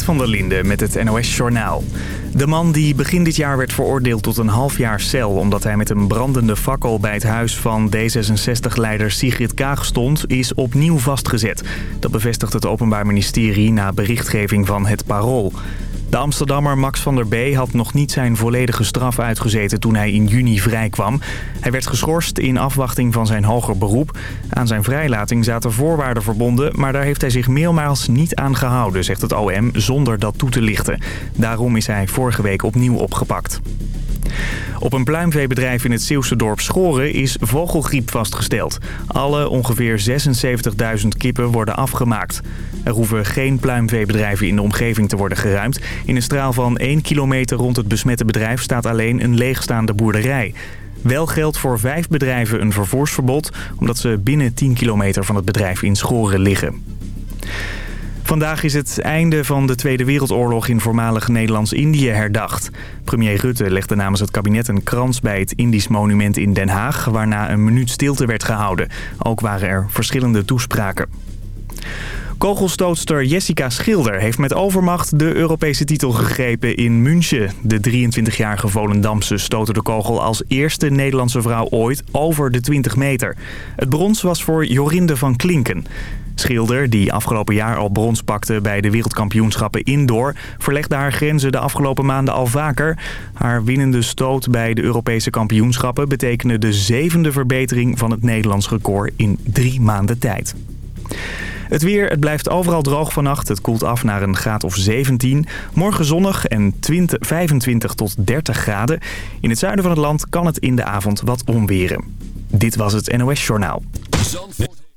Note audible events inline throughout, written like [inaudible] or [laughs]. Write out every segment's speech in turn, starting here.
Van der Linde met het NOS-journaal. De man die begin dit jaar werd veroordeeld tot een half jaar cel... omdat hij met een brandende fakkel bij het huis van D66-leider Sigrid Kaag stond... is opnieuw vastgezet. Dat bevestigt het Openbaar Ministerie na berichtgeving van het Parool. De Amsterdammer Max van der B had nog niet zijn volledige straf uitgezeten toen hij in juni vrijkwam. Hij werd geschorst in afwachting van zijn hoger beroep. Aan zijn vrijlating zaten voorwaarden verbonden, maar daar heeft hij zich meermaals niet aan gehouden, zegt het OM, zonder dat toe te lichten. Daarom is hij vorige week opnieuw opgepakt. Op een pluimveebedrijf in het Zeeuwse dorp Schoren is vogelgriep vastgesteld. Alle ongeveer 76.000 kippen worden afgemaakt. Er hoeven geen pluimveebedrijven in de omgeving te worden geruimd. In een straal van 1 kilometer rond het besmette bedrijf staat alleen een leegstaande boerderij. Wel geldt voor vijf bedrijven een vervoersverbod... omdat ze binnen 10 kilometer van het bedrijf in Schoren liggen. Vandaag is het einde van de Tweede Wereldoorlog in voormalig Nederlands-Indië herdacht. Premier Rutte legde namens het kabinet een krans bij het Indisch monument in Den Haag... waarna een minuut stilte werd gehouden. Ook waren er verschillende toespraken. Kogelstootster Jessica Schilder heeft met overmacht de Europese titel gegrepen in München. De 23-jarige Volendamse stootte de kogel als eerste Nederlandse vrouw ooit over de 20 meter. Het brons was voor Jorinde van Klinken. Schilder, die afgelopen jaar al brons pakte bij de wereldkampioenschappen indoor... verlegde haar grenzen de afgelopen maanden al vaker. Haar winnende stoot bij de Europese kampioenschappen... betekende de zevende verbetering van het Nederlands record in drie maanden tijd. Het weer, het blijft overal droog vannacht. Het koelt af naar een graad of 17. Morgen zonnig en 20, 25 tot 30 graden. In het zuiden van het land kan het in de avond wat onweren. Dit was het NOS Journaal.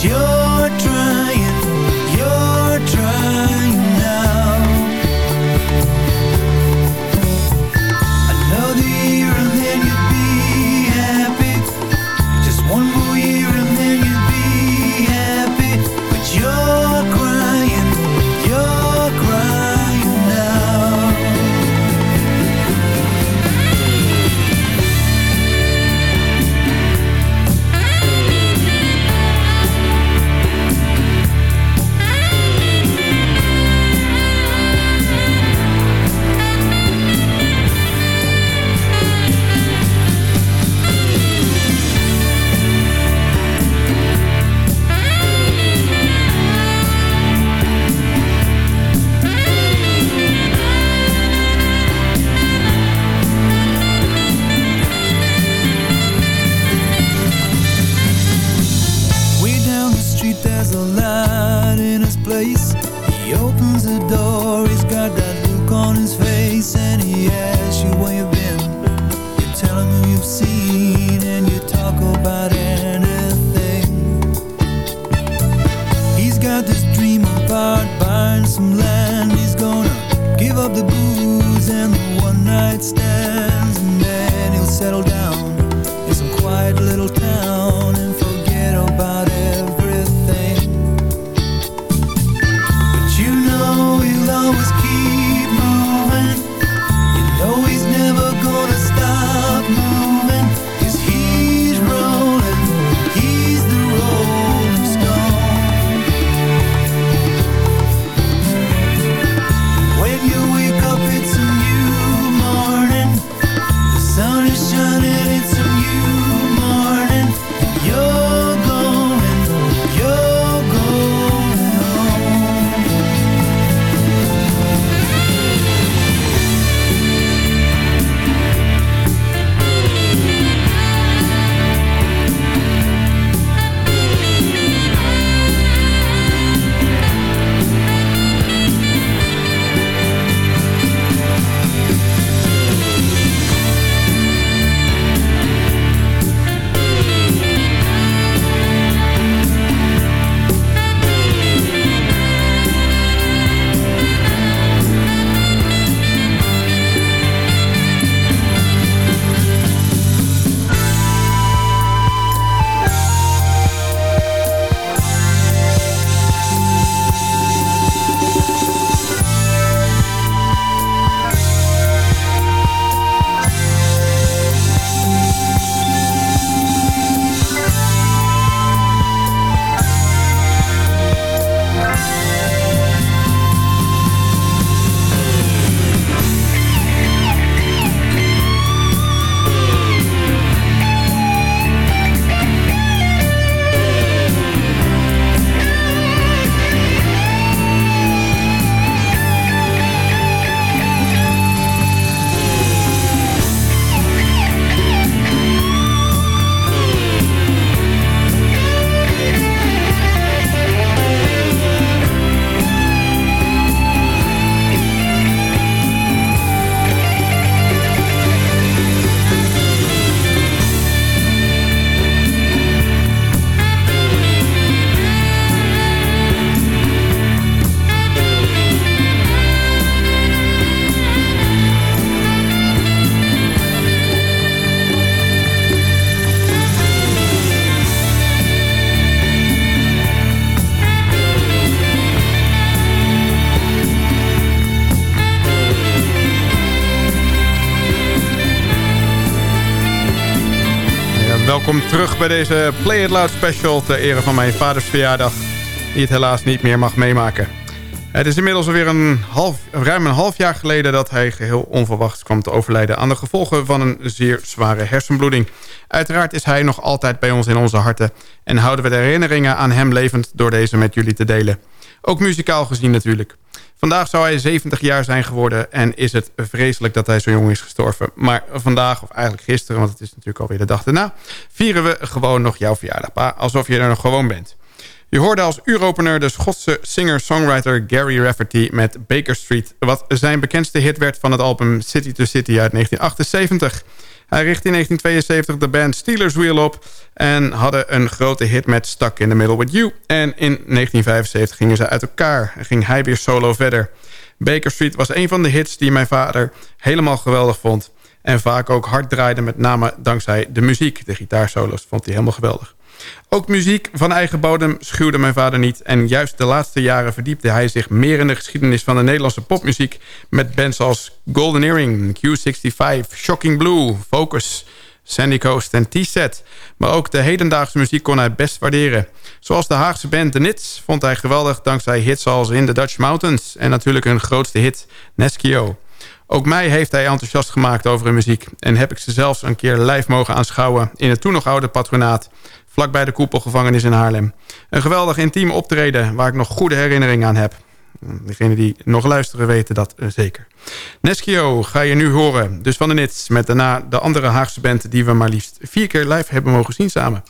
canción. Terug bij deze Play It Loud special... ter ere van mijn vaders verjaardag, die het helaas niet meer mag meemaken. Het is inmiddels alweer een half, ruim een half jaar geleden... dat hij geheel onverwachts kwam te overlijden... aan de gevolgen van een zeer zware hersenbloeding. Uiteraard is hij nog altijd bij ons in onze harten... en houden we de herinneringen aan hem levend... door deze met jullie te delen. Ook muzikaal gezien natuurlijk. Vandaag zou hij 70 jaar zijn geworden en is het vreselijk dat hij zo jong is gestorven. Maar vandaag, of eigenlijk gisteren, want het is natuurlijk alweer de dag daarna... vieren we gewoon nog jouw verjaardag, pa, alsof je er nog gewoon bent. Je hoorde als uuropener de Schotse singer-songwriter Gary Rafferty met Baker Street... wat zijn bekendste hit werd van het album City to City uit 1978... Hij richtte in 1972 de band Steelers Wheel op... en hadden een grote hit met Stuck in the Middle with You. En in 1975 gingen ze uit elkaar en ging hij weer solo verder. Baker Street was een van de hits die mijn vader helemaal geweldig vond... en vaak ook hard draaide, met name dankzij de muziek. De gitaarsolos vond hij helemaal geweldig. Ook muziek van eigen bodem schuwde mijn vader niet... en juist de laatste jaren verdiepte hij zich meer in de geschiedenis van de Nederlandse popmuziek... met bands als Golden Earring, Q65, Shocking Blue, Focus... Sandy Coast en T-Set. Maar ook de hedendaagse muziek kon hij best waarderen. Zoals de Haagse band The Nits vond hij geweldig... dankzij hits als In the Dutch Mountains... en natuurlijk hun grootste hit, Neskio. Ook mij heeft hij enthousiast gemaakt over hun muziek... en heb ik ze zelfs een keer live mogen aanschouwen... in het toen nog oude patronaat vlakbij de koepelgevangenis in Haarlem. Een geweldig intiem optreden waar ik nog goede herinneringen aan heb. Degenen die nog luisteren weten dat eh, zeker. Neskio ga je nu horen, dus van de Nits... met daarna de andere Haagse band die we maar liefst vier keer live hebben mogen zien samen.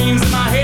dreams in my head.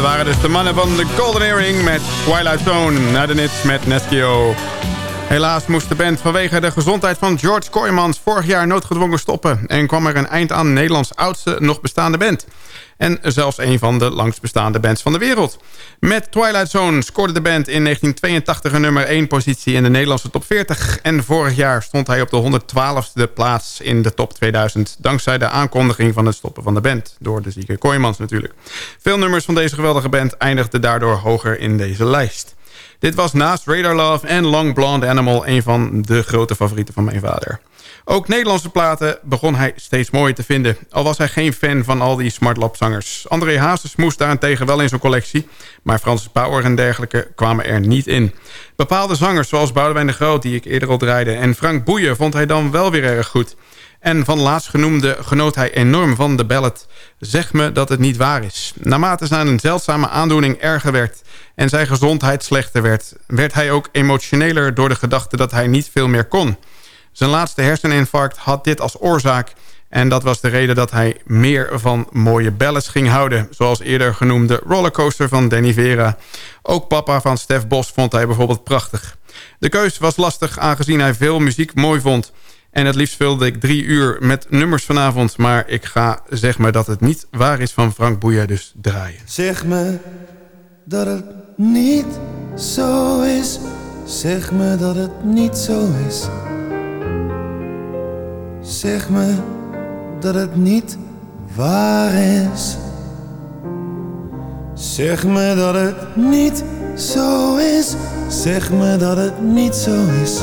De mannen van de Golden Earring met Twilight Zone. Na de nits met Neskio. Helaas moest de band vanwege de gezondheid van George Kooijmans... vorig jaar noodgedwongen stoppen. En kwam er een eind aan Nederlands oudste nog bestaande band. En zelfs een van de langst bestaande bands van de wereld. Met Twilight Zone scoorde de band in 1982 een nummer 1 positie in de Nederlandse top 40. En vorig jaar stond hij op de 112e plaats in de top 2000. Dankzij de aankondiging van het stoppen van de band. Door de zieke Kooijmans natuurlijk. Veel nummers van deze geweldige band eindigden daardoor hoger in deze lijst. Dit was naast Radar Love en Long Blonde Animal... een van de grote favorieten van mijn vader. Ook Nederlandse platen begon hij steeds mooier te vinden. Al was hij geen fan van al die smartlap-zangers. André Hazes moest daarentegen wel in zijn collectie... maar Francis Bauer en dergelijke kwamen er niet in. Bepaalde zangers zoals Boudewijn de Groot, die ik eerder al draaide... en Frank Boeien vond hij dan wel weer erg goed... En van laatstgenoemde genoot hij enorm van de ballad Zeg me dat het niet waar is. Naarmate zijn zeldzame aandoening erger werd en zijn gezondheid slechter werd... werd hij ook emotioneler door de gedachte dat hij niet veel meer kon. Zijn laatste herseninfarct had dit als oorzaak... En dat was de reden dat hij meer van mooie ballads ging houden. Zoals eerder genoemde Rollercoaster van Danny Vera. Ook papa van Stef Bos vond hij bijvoorbeeld prachtig. De keus was lastig aangezien hij veel muziek mooi vond. En het liefst vulde ik drie uur met nummers vanavond. Maar ik ga zeg maar dat het niet waar is van Frank Boeien, dus draaien. Zeg me dat het niet zo is. Zeg me dat het niet zo is. Zeg me dat het niet waar is. Zeg me dat het niet zo is. Zeg me dat het niet zo is.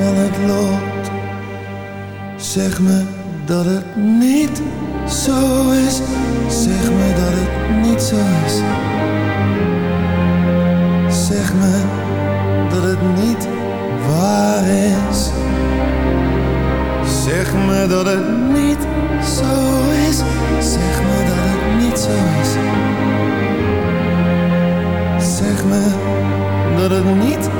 Van het lot. Zeg me dat het niet zo is. Zeg me dat het niet zo is. Zeg me dat het niet waar is. Zeg me dat het niet zo is. Zeg me dat het niet zo is. Zeg me dat het niet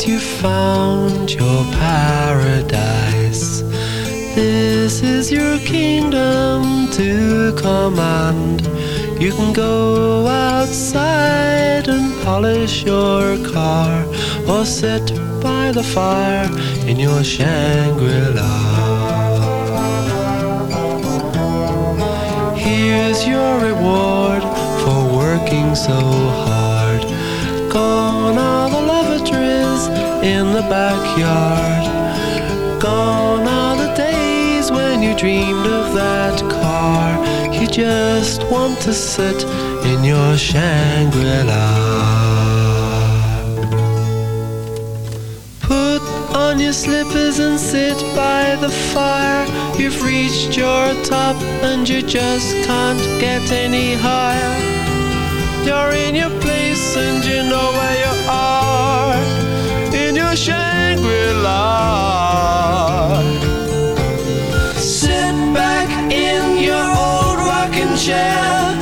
You've found your paradise, this is your kingdom to command. You can go outside and polish your car, or sit by the fire in your Shangri-La. Here's your reward for working so hard. Gone in the backyard. Gone are the days when you dreamed of that car. You just want to sit in your Shangri-La. Put on your slippers and sit by the fire. You've reached your top and you just can't get any higher. You're in your place and you know where you are. Your Shangri-La. Sit back in your old rocking chair.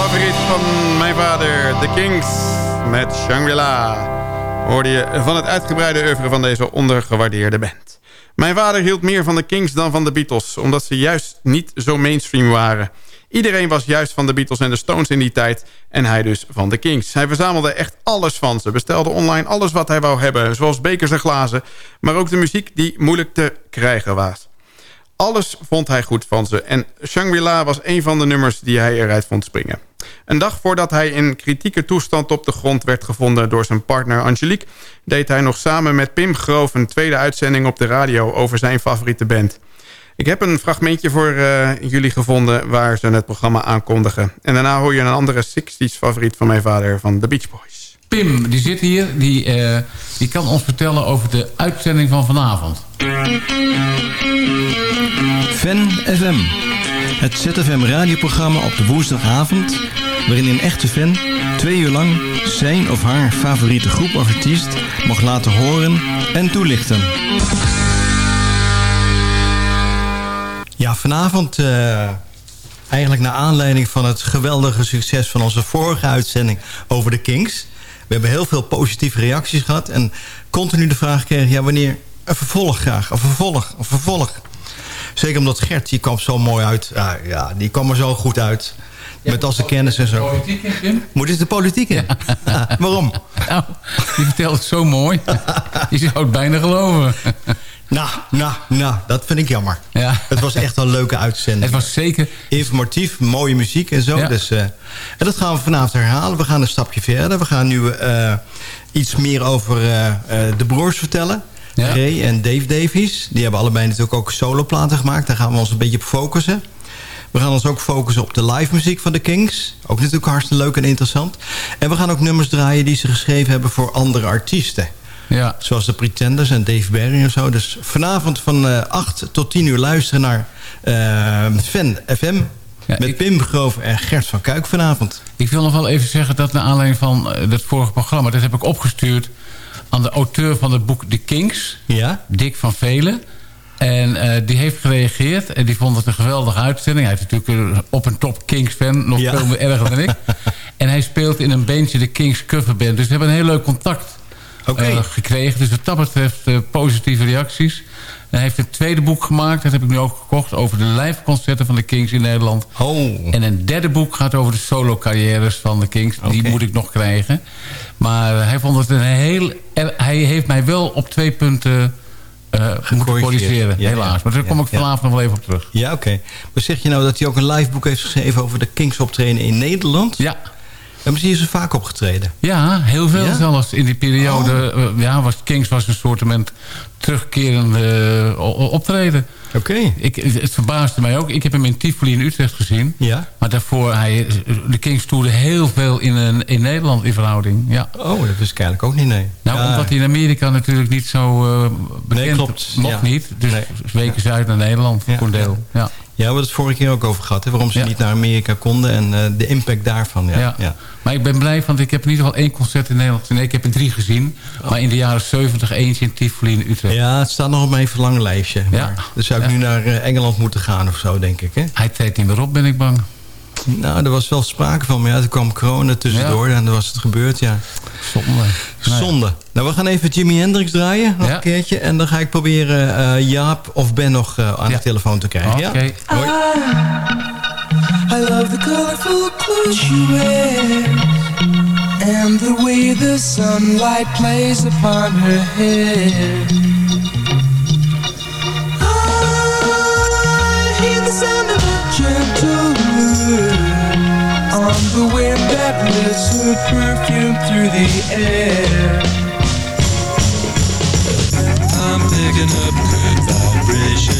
Favoriet van mijn vader, The Kings, met Shangri-La. Hoorde je van het uitgebreide oeuvre van deze ondergewaardeerde band. Mijn vader hield meer van de Kings dan van de Beatles, omdat ze juist niet zo mainstream waren. Iedereen was juist van de Beatles en de Stones in die tijd en hij dus van de Kings. Hij verzamelde echt alles van ze, bestelde online alles wat hij wou hebben, zoals bekers en glazen, maar ook de muziek die moeilijk te krijgen was. Alles vond hij goed van ze. En Shangri-La was een van de nummers die hij eruit vond springen. Een dag voordat hij in kritieke toestand op de grond werd gevonden door zijn partner Angelique... deed hij nog samen met Pim Groof een tweede uitzending op de radio over zijn favoriete band. Ik heb een fragmentje voor eh, jullie gevonden waar ze het programma aankondigen. En daarna hoor je een andere 60s favoriet van mijn vader van The Beach Boys. Pim, die zit hier. Die, eh, die kan ons vertellen over de uitzending van vanavond. Fan FM. Het ZFM radioprogramma op de woensdagavond... waarin een echte fan twee uur lang zijn of haar favoriete groep of artiest... mag laten horen en toelichten. Ja, vanavond... eh, eigenlijk naar aanleiding van het geweldige succes... van onze vorige uitzending over de Kings... We hebben heel veel positieve reacties gehad... en continu de vraag gekregen... ja, wanneer een vervolg graag, een vervolg, een vervolg. Zeker omdat Gert, die kwam zo mooi uit. Ja, ja die kwam er zo goed uit. Met al zijn kennis en zo. Politiek, hè, Pim? Moet dit de politiek in? [laughs] waarom? Nou, die vertelt het zo mooi. Je zou het bijna geloven. Nou, nou, nou, dat vind ik jammer. Ja. Het was echt een leuke uitzending. Het was zeker... Informatief, mooie muziek en zo. Ja. Dus, eh, en dat gaan we vanavond herhalen. We gaan een stapje verder. We gaan nu eh, iets meer over eh, eh, de broers vertellen. Ja. Ray en Dave Davies. Die hebben allebei natuurlijk ook soloplaten gemaakt. Daar gaan we ons een beetje op focussen. We gaan ons ook focussen op de live muziek van de Kings. Ook natuurlijk hartstikke leuk en interessant. En we gaan ook nummers draaien die ze geschreven hebben voor andere artiesten. Ja. Zoals de Pretenders en Dave Barry en zo. Dus vanavond van eh 8 tot 10 uur luisteren naar eh, Fan FM. Ja, met ik- Pim Groof en Gert van Kuik vanavond. Ik wil nog wel even zeggen dat naar aanleiding van eh, dat vorige programma... dat heb ik opgestuurd aan de auteur van het boek The Kings, Ja? Dick van Velen. En eh, die heeft gereageerd en die vond het een geweldige uitzending. Hij is natuurlijk een op- en top Kings-fan, nog Ja. veel meer erger dan ik. [laughs] en hij speelt in een bandje, de Kings Coverband. Dus we hebben een heel leuk contact eh, gekregen. Dus wat dat betreft eh, positieve reacties. En hij heeft een tweede boek gemaakt, dat heb ik nu ook gekocht... over de live concerten van de Kings in Nederland. Oh. En een derde boek gaat over de solo-carrières van de Kings. Die moet ik nog krijgen. Maar hij vond het een heel... Hij heeft mij wel op twee punten eh moeten corrigeren. Ja, helaas. Maar daar kom ik vanavond nog wel even op terug. Ja, oké. Maar zeg je nou dat hij ook een live boek heeft geschreven... over de Kings optreden in Nederland? Ja. En misschien is ze vaak opgetreden. Ja, heel veel Ja? zelfs. In die periode Oh. eh, ja, was Kings was een soort terugkerende eh, optreden. Oké. Ik, het verbaasde mij ook. Ik heb hem in Tivoli in Utrecht gezien. Ja. Maar daarvoor, hij, de Kings toerden heel veel in, een, in Nederland in verhouding. Ja. Oh, dat wist ik eigenlijk ook niet, nee. Nou, Ja. omdat hij in Amerika natuurlijk niet zo eh bekend Nee, klopt. mocht Ja. niet. Dus Nee. weken ze uit naar Nederland voor Ja. een deel. Ja. Ja, we hebben het vorige keer ook over gehad. Hè, waarom ze Ja. niet naar Amerika konden en eh, de impact daarvan. Ja. Ja. Ja. Maar ik ben blij, want ik heb in ieder geval één concert in Nederland. Nee, ik heb er drie gezien. Maar in de jaren 70 eentje in Tivoli in Utrecht. Ja, het staat nog op mijn verlanglijstje. Ja. Maar dan zou ik Ja. nu naar eh, Engeland moeten gaan of zo, denk ik. Hè? Hij treedt niet meer op, ben ik bang. Nou, er was wel sprake van. Maar ja, er kwam corona tussendoor en dan was het gebeurd, ja. Zonde. Nou ja. Zonde. Nou, we gaan even Jimi Hendrix draaien, nog Ja. een keertje. En dan ga ik proberen eh, Jaap of Ben nog eh, aan Ja. de telefoon te krijgen. Oké. Ja? Hoi. I love the colorful clothes she wears and the way the sunlight plays upon her hair. The wind that lifts her perfume through the air. I'm picking up good vibrations.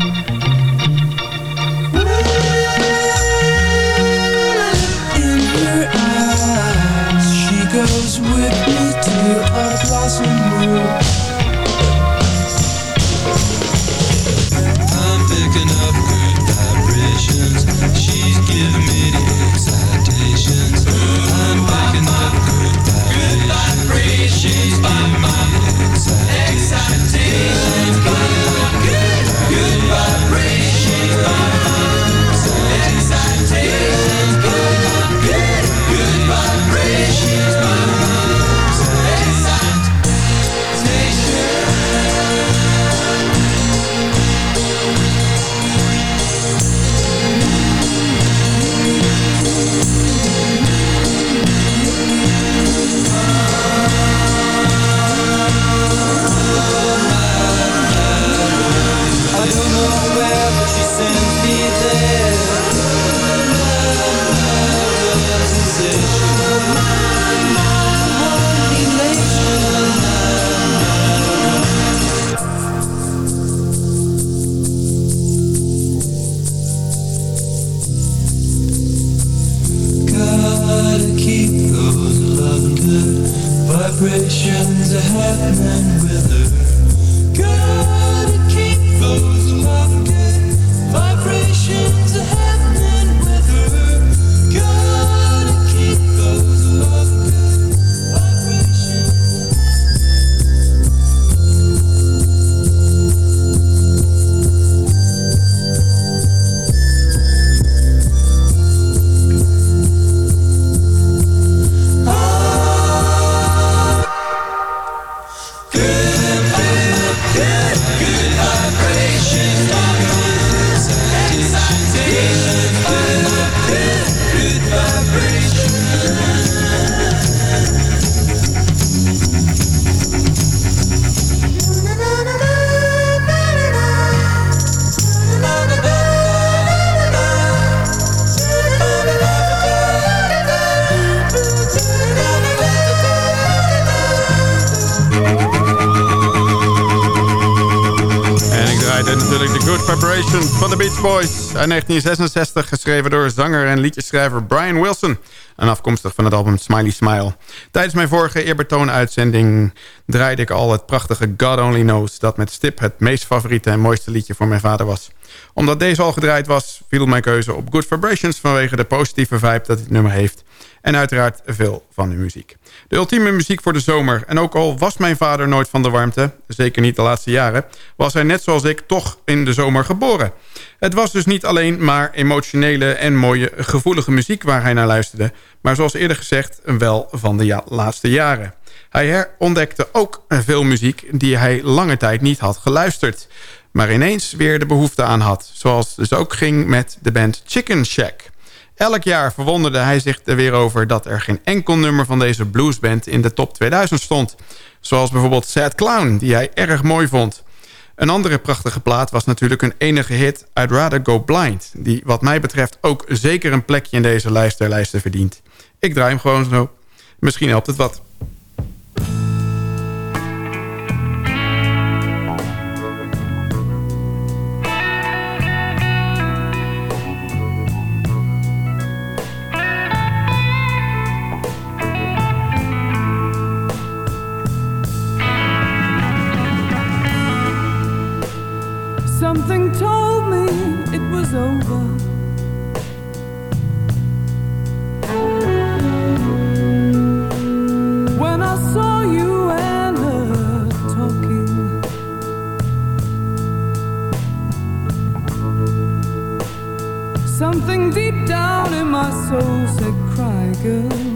Uit 1966 geschreven door zanger en liedjeschrijver Brian Wilson. En afkomstig van het album Smiley Smile. Tijdens mijn vorige eerbetoon-uitzending draaide ik al het prachtige God Only Knows... dat met stip het meest favoriete en mooiste liedje voor mijn vader was. Omdat deze al gedraaid was, viel mijn keuze op Good Vibrations... vanwege de positieve vibe dat dit nummer heeft. En uiteraard veel van de muziek. De ultieme muziek voor de zomer. En ook al was mijn vader nooit van de warmte, zeker niet de laatste jaren... was hij net zoals ik toch in de zomer geboren. Het was dus niet alleen maar emotionele en mooie gevoelige muziek waar hij naar luisterde... maar zoals eerder gezegd wel van de laatste jaren. Hij herontdekte ook veel muziek die hij lange tijd niet had geluisterd... maar ineens weer de behoefte aan had. Zoals dus ook ging met de band Chicken Shack... Elk jaar verwonderde hij zich er weer over dat er geen enkel nummer van deze bluesband in de top 2000 stond. Zoals bijvoorbeeld Sad Clown, die hij erg mooi vond. Een andere prachtige plaat was natuurlijk een enige hit, I'd Rather Go Blind... die wat mij betreft ook zeker een plekje in deze lijst der lijsten verdient. Ik draai hem gewoon zo. Misschien helpt het wat. It was over. When I saw you and her talking. Something deep down in my soul said, Cry, girl.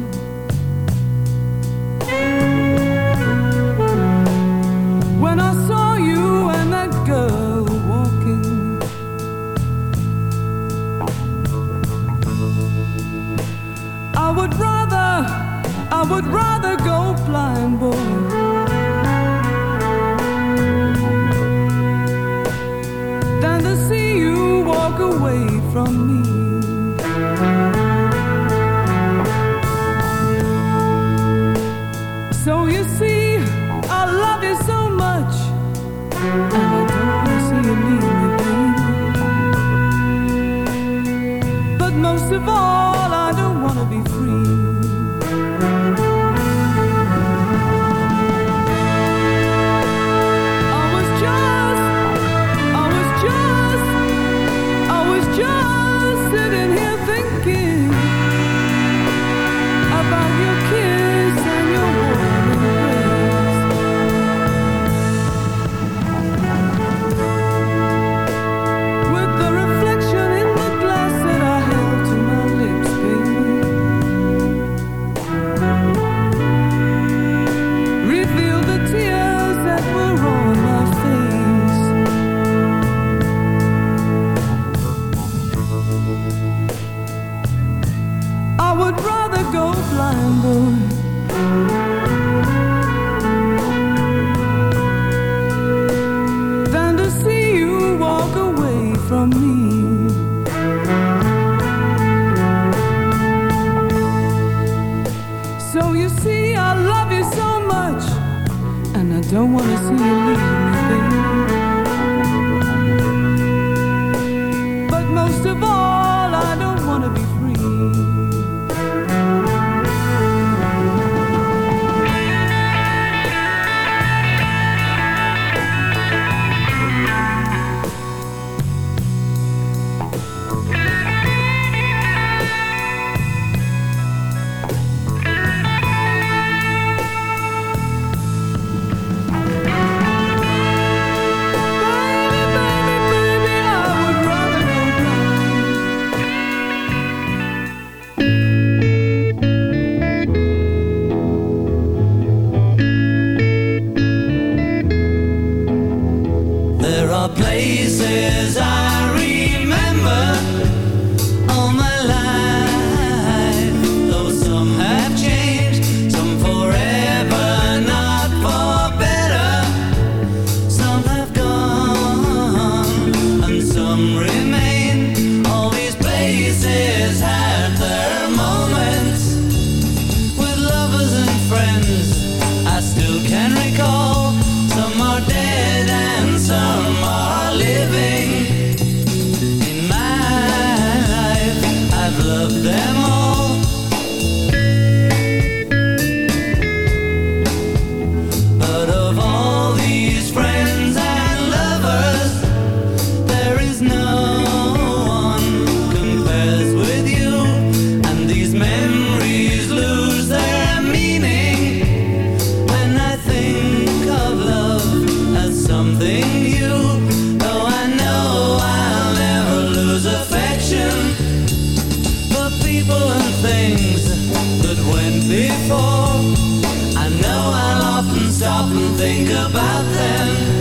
Stop and think about them.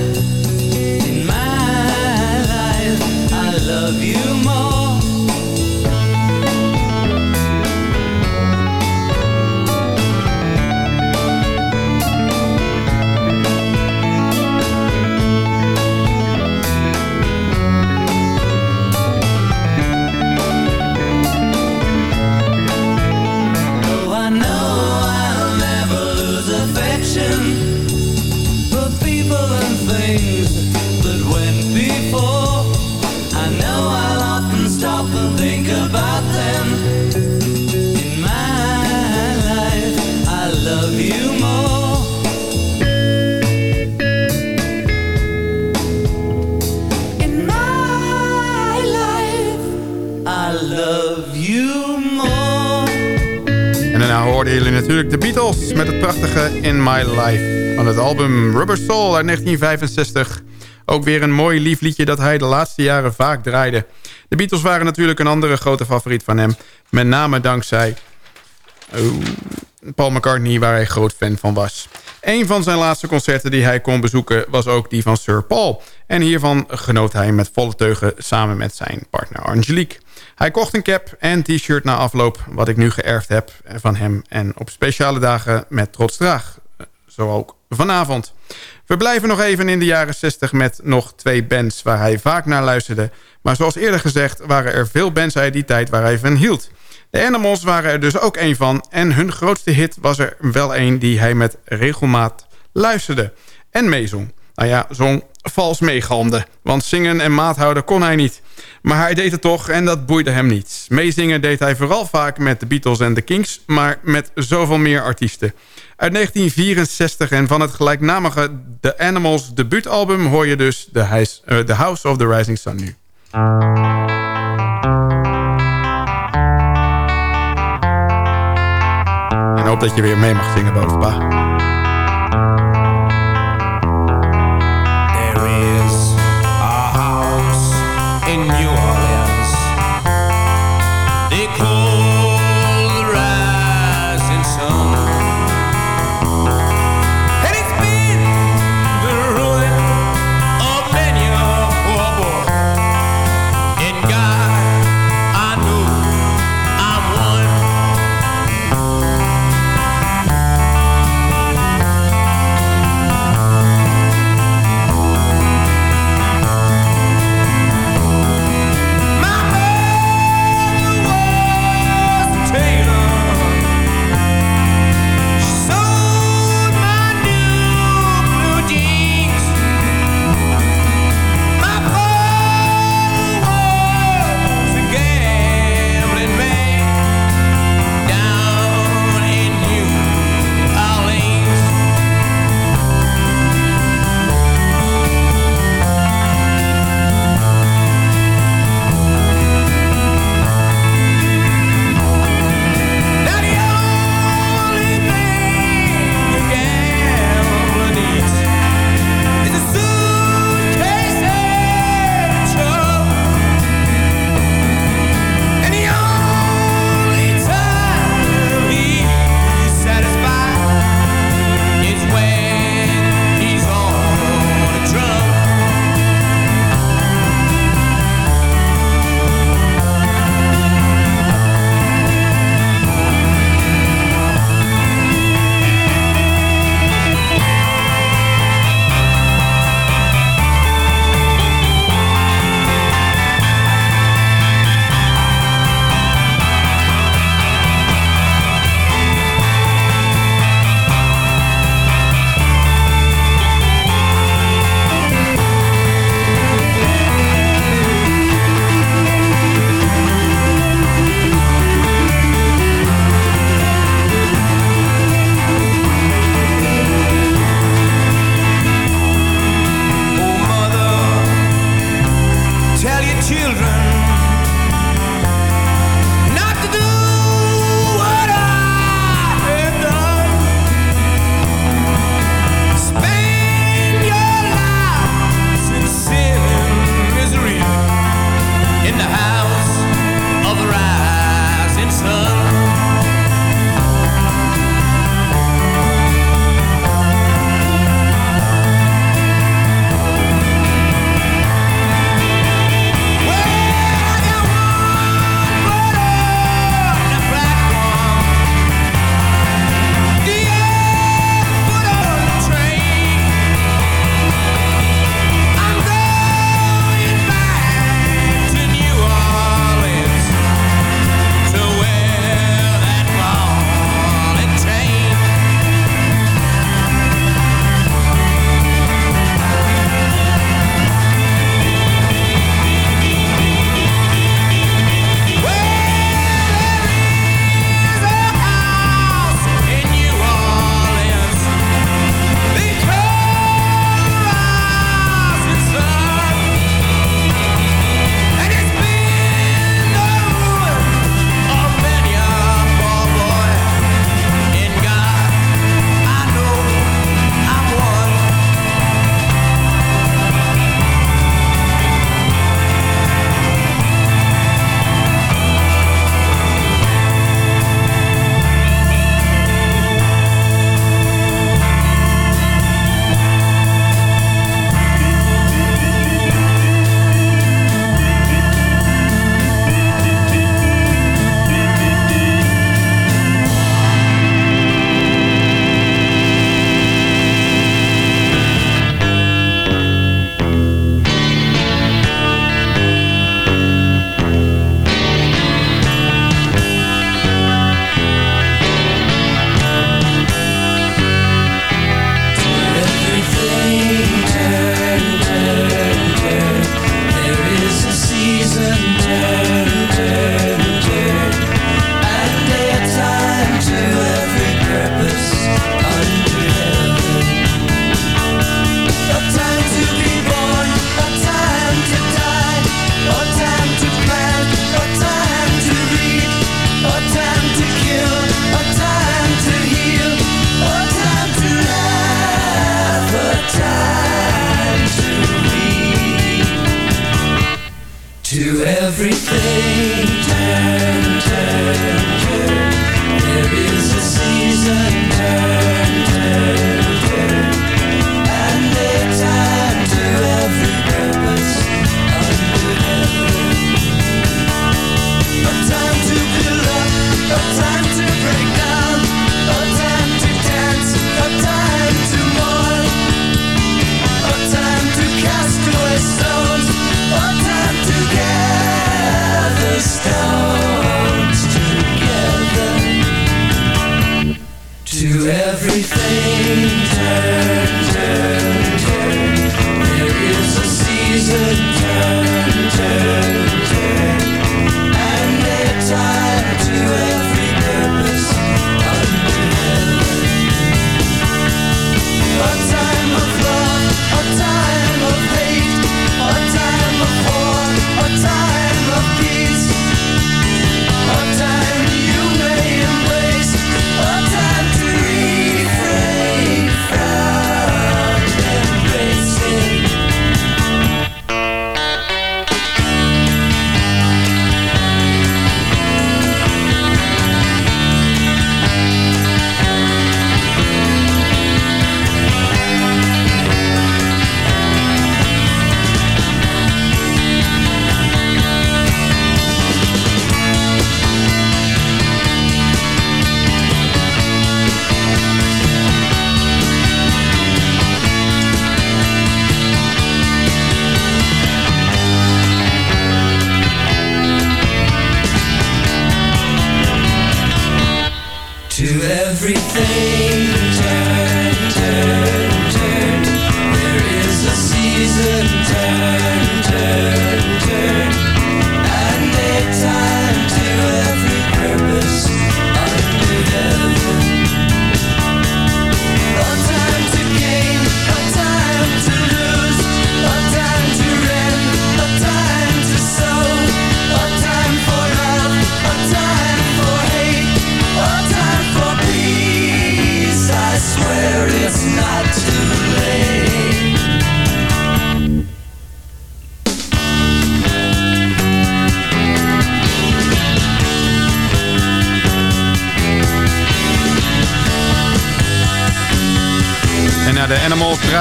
My Life. Van het album Rubber Soul uit 1965. Ook weer een mooi lief liedje dat hij de laatste jaren vaak draaide. De Beatles waren natuurlijk een andere grote favoriet van hem. Met name dankzij oh, Paul McCartney, waar hij groot fan van was. Een van zijn laatste concerten die hij kon bezoeken was ook die van Sir Paul. En hiervan genoot hij met volle teugen samen met zijn partner Angelique. Hij kocht een cap en t-shirt na afloop, wat ik nu geërfd heb van hem... en op speciale dagen met trots draag. Zo ook vanavond. We blijven nog even in de jaren 60 met nog twee bands waar hij vaak naar luisterde. Maar zoals eerder gezegd waren er veel bands uit die tijd waar hij van hield. De Animals waren er dus ook één van. En hun grootste hit was er wel één die hij met regelmaat luisterde. En meezong. Nou ja, zong vals meegalmde. Want zingen en maat houden kon hij niet. Maar hij deed het toch en dat boeide hem niet. Meezingen deed hij vooral vaak met de Beatles en de Kings... maar met zoveel meer artiesten. Uit 1964 en van het gelijknamige The Animals debuutalbum... hoor je dus The eh, The House of the Rising Sun nu. En hoop dat je weer mee mag zingen boven pa.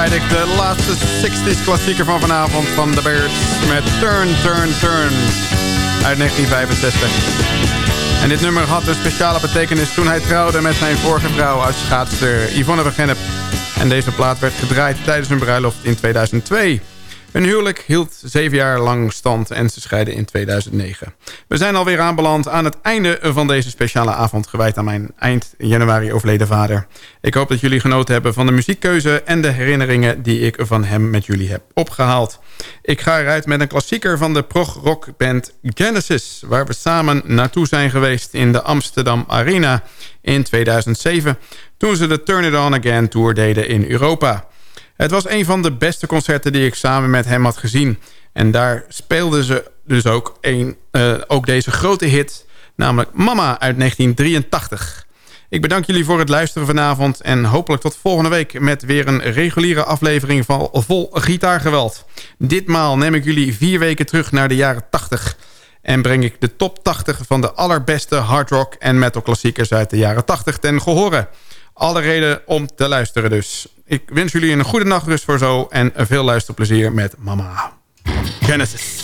De laatste 60s klassieker van vanavond van The Bears met Turn, Turn, Turn uit 1965. En dit nummer had een speciale betekenis toen hij trouwde met zijn vorige vrouw als schaatster Yvonne Vergennep. En deze plaat werd gedraaid tijdens hun bruiloft in 2002. Hun huwelijk hield zeven jaar lang stand en ze scheiden in 2009. We zijn alweer aanbeland aan het einde van deze speciale avond... gewijd aan mijn eind januari overleden vader. Ik hoop dat jullie genoten hebben van de muziekkeuze... en de herinneringen die ik van hem met jullie heb opgehaald. Ik ga eruit met een klassieker van de prog-rockband Genesis... waar we samen naartoe zijn geweest in de Amsterdam Arena in 2007... toen ze de Turn It On Again Tour deden in Europa... Het was een van de beste concerten die ik samen met hem had gezien. En daar speelden ze dus ook, een, eh, ook deze grote hit, namelijk Mama uit 1983. Ik bedank jullie voor het luisteren vanavond en hopelijk tot volgende week... met weer een reguliere aflevering van Vol Gitaargeweld. Ditmaal neem ik jullie vier weken terug naar de jaren 80... en breng ik de top 80 van de allerbeste hardrock en metal klassiekers uit de jaren 80 ten gehore. Alle reden om te luisteren dus. Ik wens jullie een goede nachtrust voor zo... en veel luisterplezier met Mama. Genesis.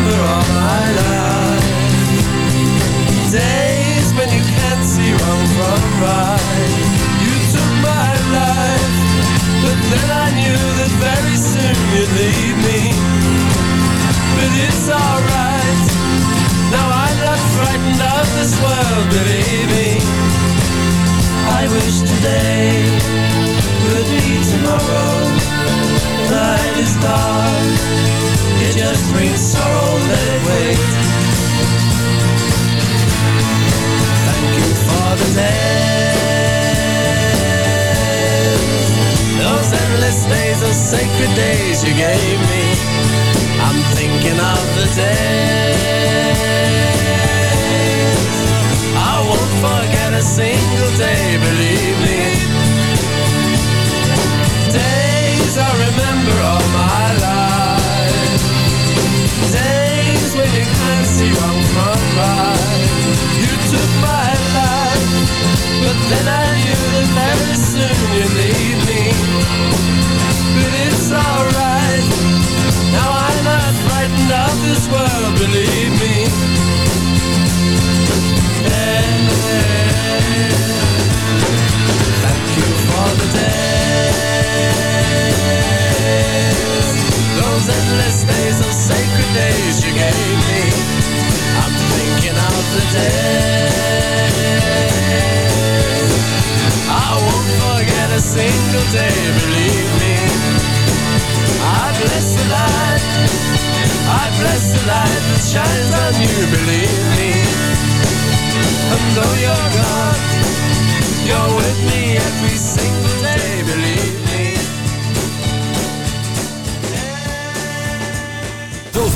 remember all my life. Days when you can't see wrong from right. You took my life But then I knew that very soon you'd leave me. But it's alright. Now I'm not frightened of this world, believe me. I wish today would be tomorrow. Night is dark, just brings sorrow, let it wait. Thank you for the days, those endless days, those sacred days you gave me. I'm thinking of the days I won't forget a single day, believe me. Days I remember all my life. Days when you can't see wrong. You took my life, but then I knew that very soon you'd leave me. But it's alright. Now I'm not frightened of this world, believe me. Days you gave me. I'm thinking of the days I won't forget a single day, believe me. I bless the light. I bless the light that shines on you, believe me. And though you're gone, you're with me every single day, believe me.